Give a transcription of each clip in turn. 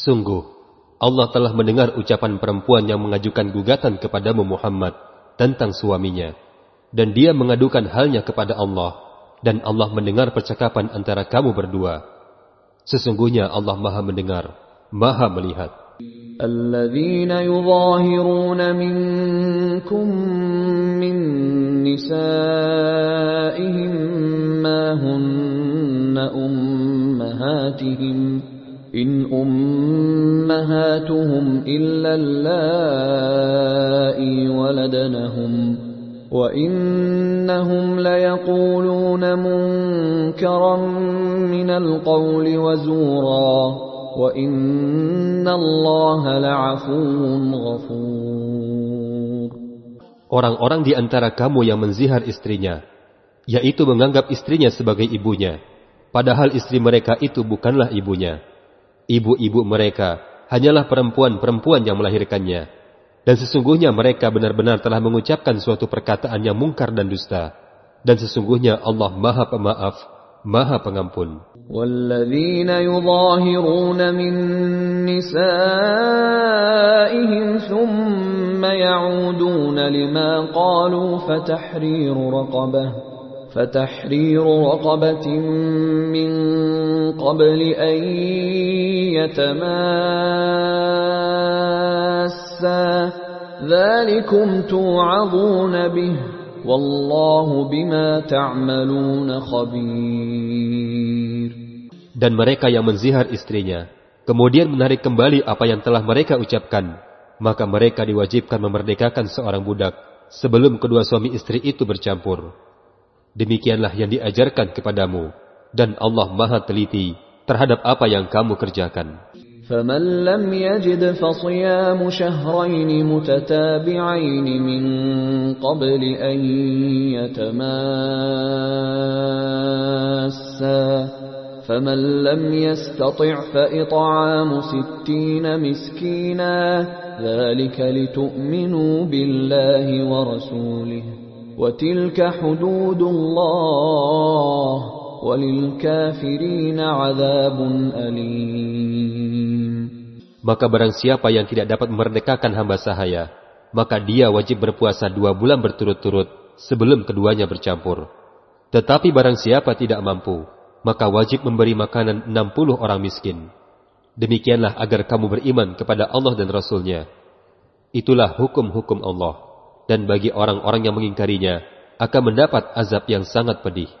Sungguh, Allah telah mendengar ucapan perempuan yang mengajukan gugatan kepadamu Muhammad tentang suaminya. Dan dia mengadukan halnya kepada Allah. Dan Allah mendengar percakapan antara kamu berdua. Sesungguhnya Allah maha mendengar, maha melihat. الذين يظاهرون منكم من نسائهم ما هن أمهاتهم إن أمهاتهم إلا اللائي ولدنهم وإنهم ليقولون منكرا من القول وزورا وإن الله لعفو غفور Orang-orang di antara kamu yang menzihar istrinya, yaitu menganggap istrinya sebagai ibunya, padahal istri mereka itu bukanlah ibunya. Ibu-ibu mereka hanyalah perempuan-perempuan yang melahirkannya. Dan sesungguhnya mereka benar-benar telah mengucapkan suatu perkataan yang mungkar dan dusta. Dan sesungguhnya Allah maha pemaaf, maha pengampun. والذين يظاهرون من نسائهم ثم يعودون لما قالوا فتحرير رقبة فتحرير رقبة من قبل أن يتماسا ذلكم توعظون به والله بما تعملون خبير Dan mereka yang menzihar istrinya, kemudian menarik kembali apa yang telah mereka ucapkan, maka mereka diwajibkan memerdekakan seorang budak sebelum kedua suami istri itu bercampur. Demikianlah yang diajarkan kepadamu, Dan Allah maha teliti terhadap apa yang kamu kerjakan. فمن لم يجد فصيام شهرين متتابعين من قبل أن يتماسا فمن لم يستطع فإطعام ستين مسكينا ذلك لتؤمنوا بالله ورسوله وتلك حدود الله Maka barang siapa yang tidak dapat memerdekakan hamba sahaya, maka dia wajib berpuasa dua bulan berturut-turut sebelum keduanya bercampur. Tetapi barang siapa tidak mampu, maka wajib memberi makanan 60 orang miskin. Demikianlah agar kamu beriman kepada Allah dan Rasulnya. Itulah hukum-hukum Allah. Dan bagi orang-orang yang mengingkarinya, akan mendapat azab yang sangat pedih.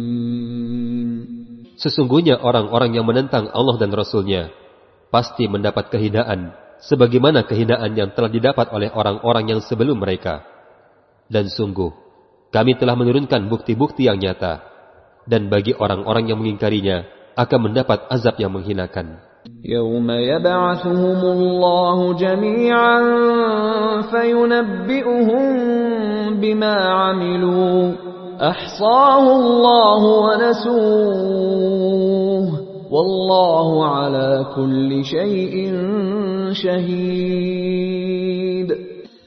Sesungguhnya orang-orang yang menentang Allah dan Rasulnya pasti mendapat kehinaan sebagaimana kehinaan yang telah didapat oleh orang-orang yang sebelum mereka. Dan sungguh, kami telah menurunkan bukti-bukti yang nyata. Dan bagi orang-orang yang mengingkarinya, akan mendapat azab yang menghinakan. يوم يبعثهم الله جميعا فينبئهم بما عملوا أحصاه الله ونسوه والله على كل شيء شهيد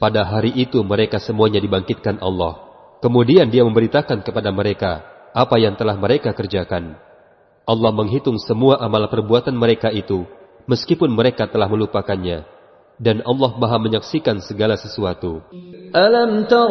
Pada hari itu mereka semuanya dibangkitkan Allah. Kemudian dia memberitakan kepada mereka apa yang telah mereka kerjakan. Allah menghitung semua amal perbuatan mereka itu, meskipun mereka telah melupakannya. Dan Allah maha menyaksikan segala sesuatu. ألم تر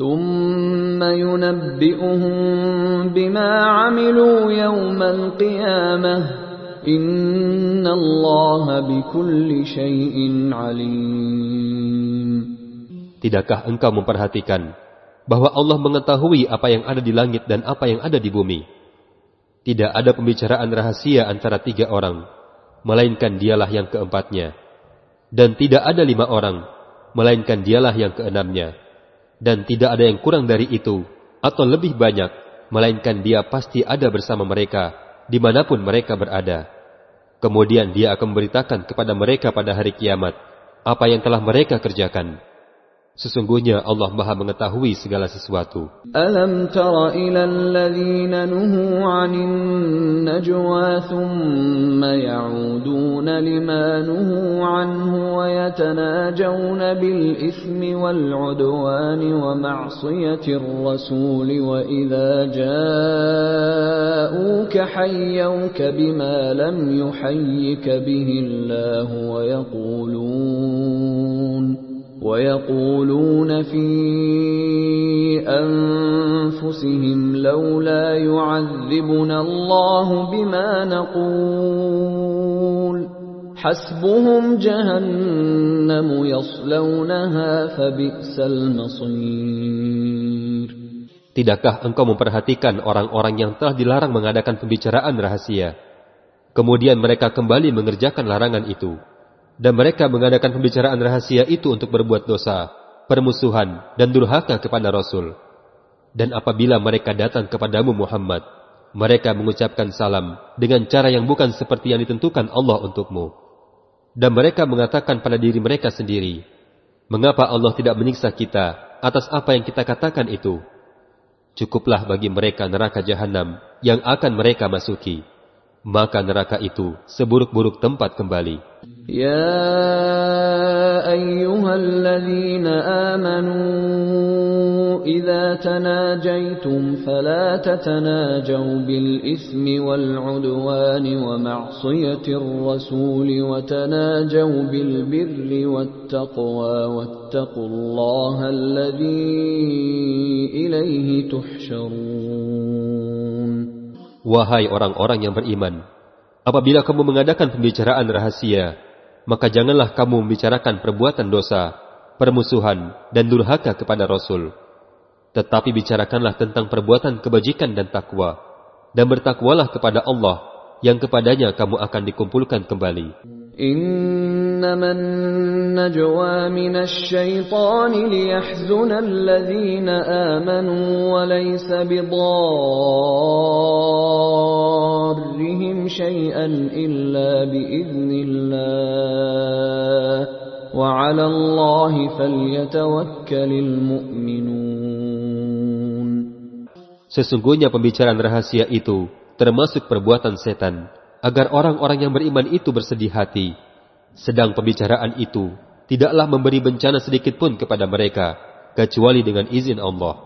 ثم ينبئهم بما عملوا يوم القيامة Inna Allah bikulli syai'in alim. Tidakkah engkau memperhatikan bahwa Allah mengetahui apa yang ada di langit dan apa yang ada di bumi? Tidak ada pembicaraan rahasia antara tiga orang, melainkan dialah yang keempatnya. Dan tidak ada lima orang, melainkan dialah yang keenamnya. dan tidak ada yang kurang dari itu, atau lebih banyak, melainkan dia pasti ada bersama mereka, di mana pun mereka berada. Kemudian dia akan memberitakan kepada mereka pada hari kiamat apa yang telah mereka kerjakan. Sesungguhnya Allah Maha mengetahui segala sesuatu. Alam tara ila alladhina nuhu 'anil najwa thumma ya'uduna lima nuhu 'anhu wa yatanajawna bil ithmi wal 'udwani wa ma'siyati ar-rasul wa idza ja'uka hayyuka bima lam yuhayyika bihi Allah wa yaqulun ويقولون في أنفسهم لولا يعذبنا الله بما نقول حسبهم جهنم يصلونها فبئس المصير Tidakkah engkau memperhatikan orang-orang yang telah dilarang mengadakan pembicaraan rahasia? Kemudian mereka kembali mengerjakan larangan itu dan mereka mengadakan pembicaraan rahasia itu untuk berbuat dosa, permusuhan, dan durhaka kepada Rasul. Dan apabila mereka datang kepadamu Muhammad, mereka mengucapkan salam dengan cara yang bukan seperti yang ditentukan Allah untukmu. Dan mereka mengatakan pada diri mereka sendiri, Mengapa Allah tidak menyiksa kita atas apa yang kita katakan itu? Cukuplah bagi mereka neraka jahanam yang akan mereka masuki maka neraka itu seburuk-buruk tempat kembali. Ya ayyuhalladzina amanu idza tanajaitum fala tatanajaw bil ismi wal udwani wa ma'siyatir rasul wa tanajaw bil birri wat taqwa wattaqullaha alladzi ilayhi tuhsyarun Wahai orang-orang yang beriman, apabila kamu mengadakan pembicaraan rahasia, maka janganlah kamu membicarakan perbuatan dosa, permusuhan, dan durhaka kepada Rasul. Tetapi bicarakanlah tentang perbuatan kebajikan dan takwa, dan bertakwalah kepada Allah, yang kepadanya kamu akan dikumpulkan kembali. إنما النجوى من الشيطان ليحزن الذين آمنوا وليس بضارهم شيئا إلا بإذن الله وعلى الله فليتوكل المؤمنون Sesungguhnya pembicaraan rahasia itu termasuk perbuatan setan agar orang-orang yang beriman itu bersedih hati. Sedang pembicaraan itu tidaklah memberi bencana sedikit pun kepada mereka, kecuali dengan izin Allah.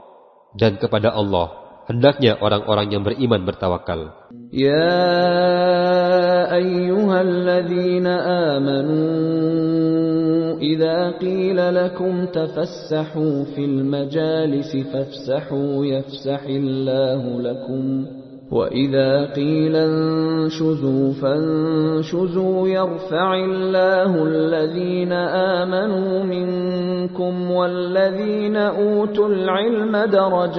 Dan kepada Allah, Hendaknya orang-orang yang beriman bertawakal. Ya ayyuhalladzina amanu idza qila lakum tafassahu fil majalisi fafsahu yafsahillahu lakum وإذا قيل انشزوا فانشزوا يرفع الله الذين آمنوا منكم والذين أوتوا العلم درجات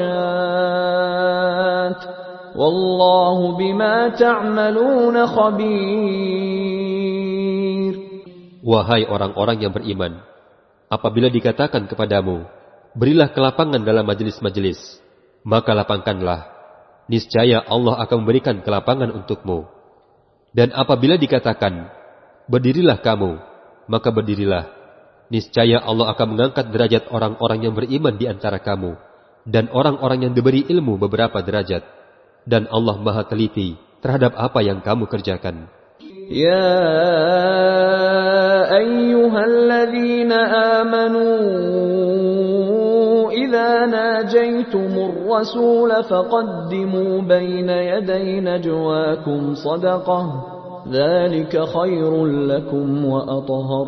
والله بما تعملون خبير Wahai orang-orang yang beriman, apabila dikatakan kepadamu, berilah kelapangan dalam majelis-majelis, maka lapangkanlah niscaya Allah akan memberikan kelapangan untukmu. Dan apabila dikatakan, berdirilah kamu, maka berdirilah. Niscaya Allah akan mengangkat derajat orang-orang yang beriman di antara kamu, dan orang-orang yang diberi ilmu beberapa derajat. Dan Allah maha teliti terhadap apa yang kamu kerjakan. Ya ayyuhalladzina amanu إذا ناجيتم الرسول فقدموا بين يدي نجواكم صدقة ذلك خير لكم وأطهر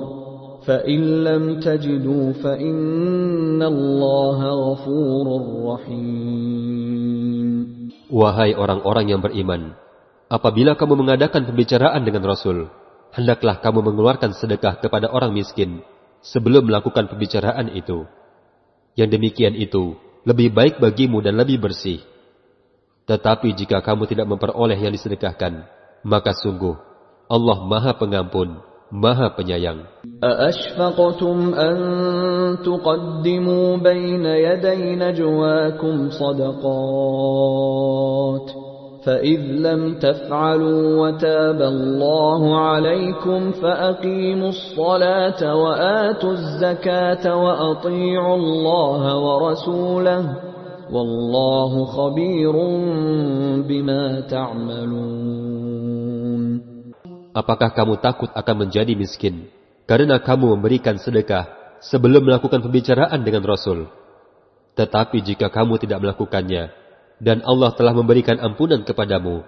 فإن لم تجدوا فإن الله غفور رحيم Wahai orang-orang yang beriman, apabila kamu mengadakan pembicaraan dengan Rasul, hendaklah kamu mengeluarkan sedekah kepada orang miskin sebelum melakukan pembicaraan itu. Yang demikian itu lebih baik bagimu dan lebih bersih. Tetapi jika kamu tidak memperoleh yang disedekahkan, maka sungguh Allah Maha Pengampun, Maha Penyayang. أأشفقتم أن تقدموا بين يدي نجواكم صدقات فإذ لم تفعلوا وتاب الله عليكم فأقيموا الصلاة وآتوا الزكاة وأطيعوا الله ورسوله والله خبير بما تعملون Apakah kamu takut akan menjadi miskin karena kamu memberikan sedekah sebelum melakukan pembicaraan dengan Rasul? Tetapi jika kamu tidak melakukannya, dan Allah telah memberikan ampunan kepadamu,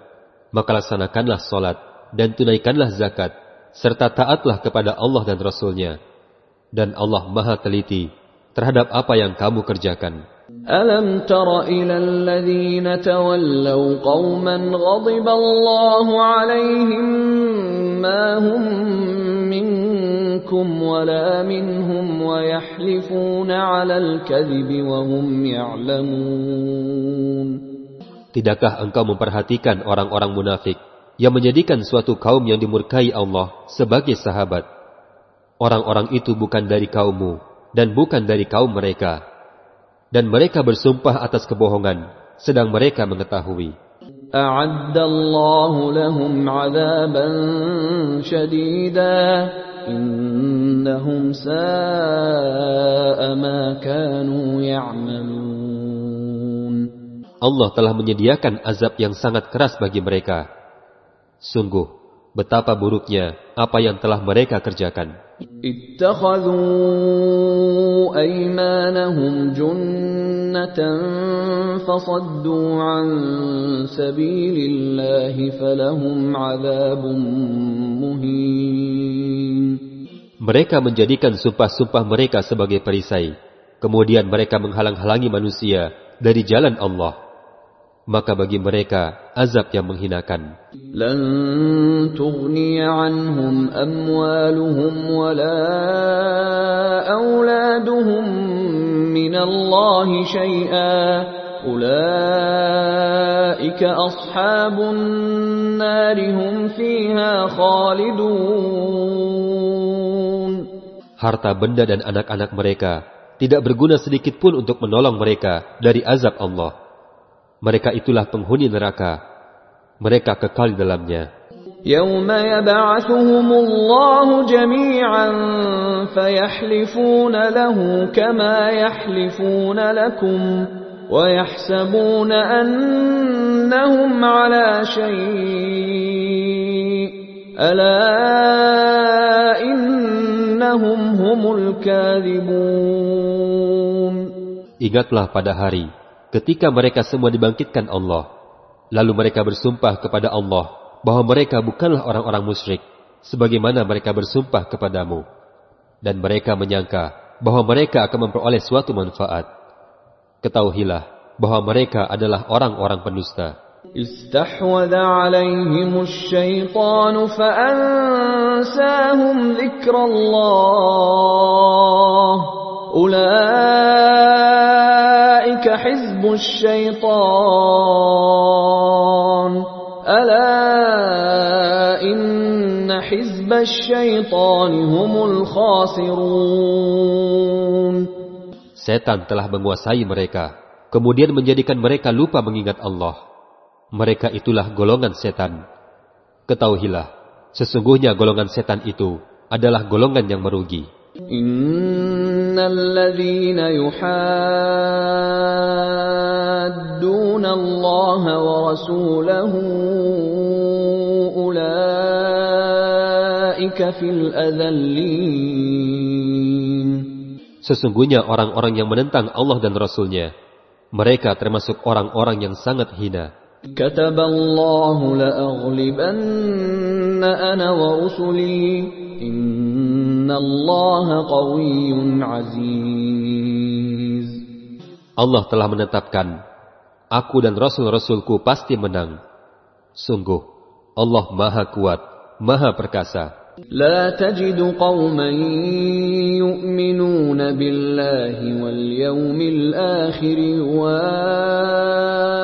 maka laksanakanlah solat dan tunaikanlah zakat, serta taatlah kepada Allah dan Rasulnya. Dan Allah maha teliti terhadap apa yang kamu kerjakan. ألم تر إلى الذين تولوا قوما غضب الله عليهم ما هم منكم ولا منهم ويحلفون على الكذب وهم يعلمون Tidakkah engkau memperhatikan orang-orang munafik yang menjadikan suatu kaum yang dimurkai Allah sebagai sahabat? Orang-orang itu bukan dari kaummu dan bukan dari kaum mereka. Dan mereka bersumpah atas kebohongan, sedang mereka mengetahui. أعد الله لهم عذابا شديدا إنهم ساء ما كانوا يعملون Allah telah menyediakan azab yang sangat keras bagi mereka. Sungguh, betapa buruknya apa yang telah mereka kerjakan. اتخذوا أيمانهم جنة فصدوا عن سبيل الله فلهم عذاب مهين Mereka menjadikan sumpah-sumpah mereka sebagai perisai. Kemudian mereka menghalang-halangi manusia dari jalan Allah. Maka bagi mereka azab yang menghinakan. لن تغني عنهم أموالهم ولا أولادهم من الله شيئا أولئك أصحاب النار هم فيها خالدون Harta benda dan anak-anak mereka tidak berguna sedikit pun untuk menolong mereka dari azab Allah. Mereka itulah penghuni neraka. Mereka kekal di dalamnya. يوم يبعثهم الله جميعا فيحلفون له كما يحلفون لكم ويحسبون أنهم على شيء ألا innahum humul kadhibun. Ingatlah pada hari ketika mereka semua dibangkitkan Allah. Lalu mereka bersumpah kepada Allah bahwa mereka bukanlah orang-orang musyrik sebagaimana mereka bersumpah kepadamu. Dan mereka menyangka bahwa mereka akan memperoleh suatu manfaat. Ketahuilah bahwa mereka adalah orang-orang pendusta. استحوذ عليهم الشيطان فأنساهم ذكر الله. أولئك حزب الشيطان. ألا إن حزب الشيطان هم الخاسرون. Setan telah menguasai mereka, kemudian menjadikan mereka lupa mengingat Allah. mereka itulah golongan setan. Ketahuilah, sesungguhnya golongan setan itu adalah golongan yang merugi. Sesungguhnya orang-orang yang menentang Allah dan Rasulnya, mereka termasuk orang-orang yang sangat hina. كتب الله لأغلبن أنا ورسلي إن الله قوي عزيز Allah telah menetapkan, aku dan Rasul-Rasulku pasti menang. Sungguh, Allah maha kuat, maha perkasa. لا تجد قوما يؤمنون بالله واليوم الآخر يوادون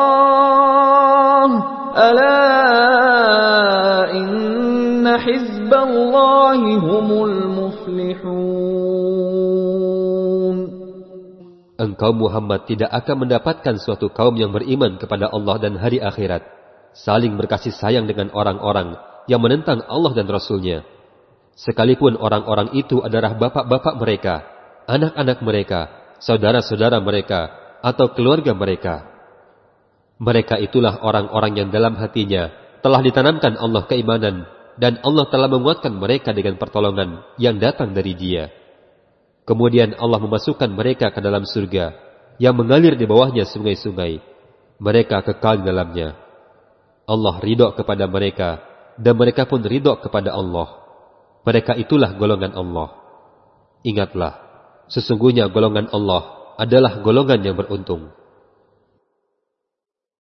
humul muflihun. Engkau Muhammad tidak akan mendapatkan suatu kaum yang beriman kepada Allah dan hari akhirat, saling berkasih sayang dengan orang-orang yang menentang Allah dan Rasulnya. Sekalipun orang-orang itu adalah bapak-bapak mereka, anak-anak mereka, saudara-saudara mereka, atau keluarga mereka. Mereka itulah orang-orang yang dalam hatinya telah ditanamkan Allah keimanan dan Allah telah menguatkan mereka dengan pertolongan yang datang dari dia. Kemudian Allah memasukkan mereka ke dalam surga yang mengalir di bawahnya sungai-sungai. Mereka kekal di dalamnya. Allah ridho kepada mereka dan mereka pun ridho kepada Allah. Mereka itulah golongan Allah. Ingatlah, sesungguhnya golongan Allah adalah golongan yang beruntung.